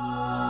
Uh...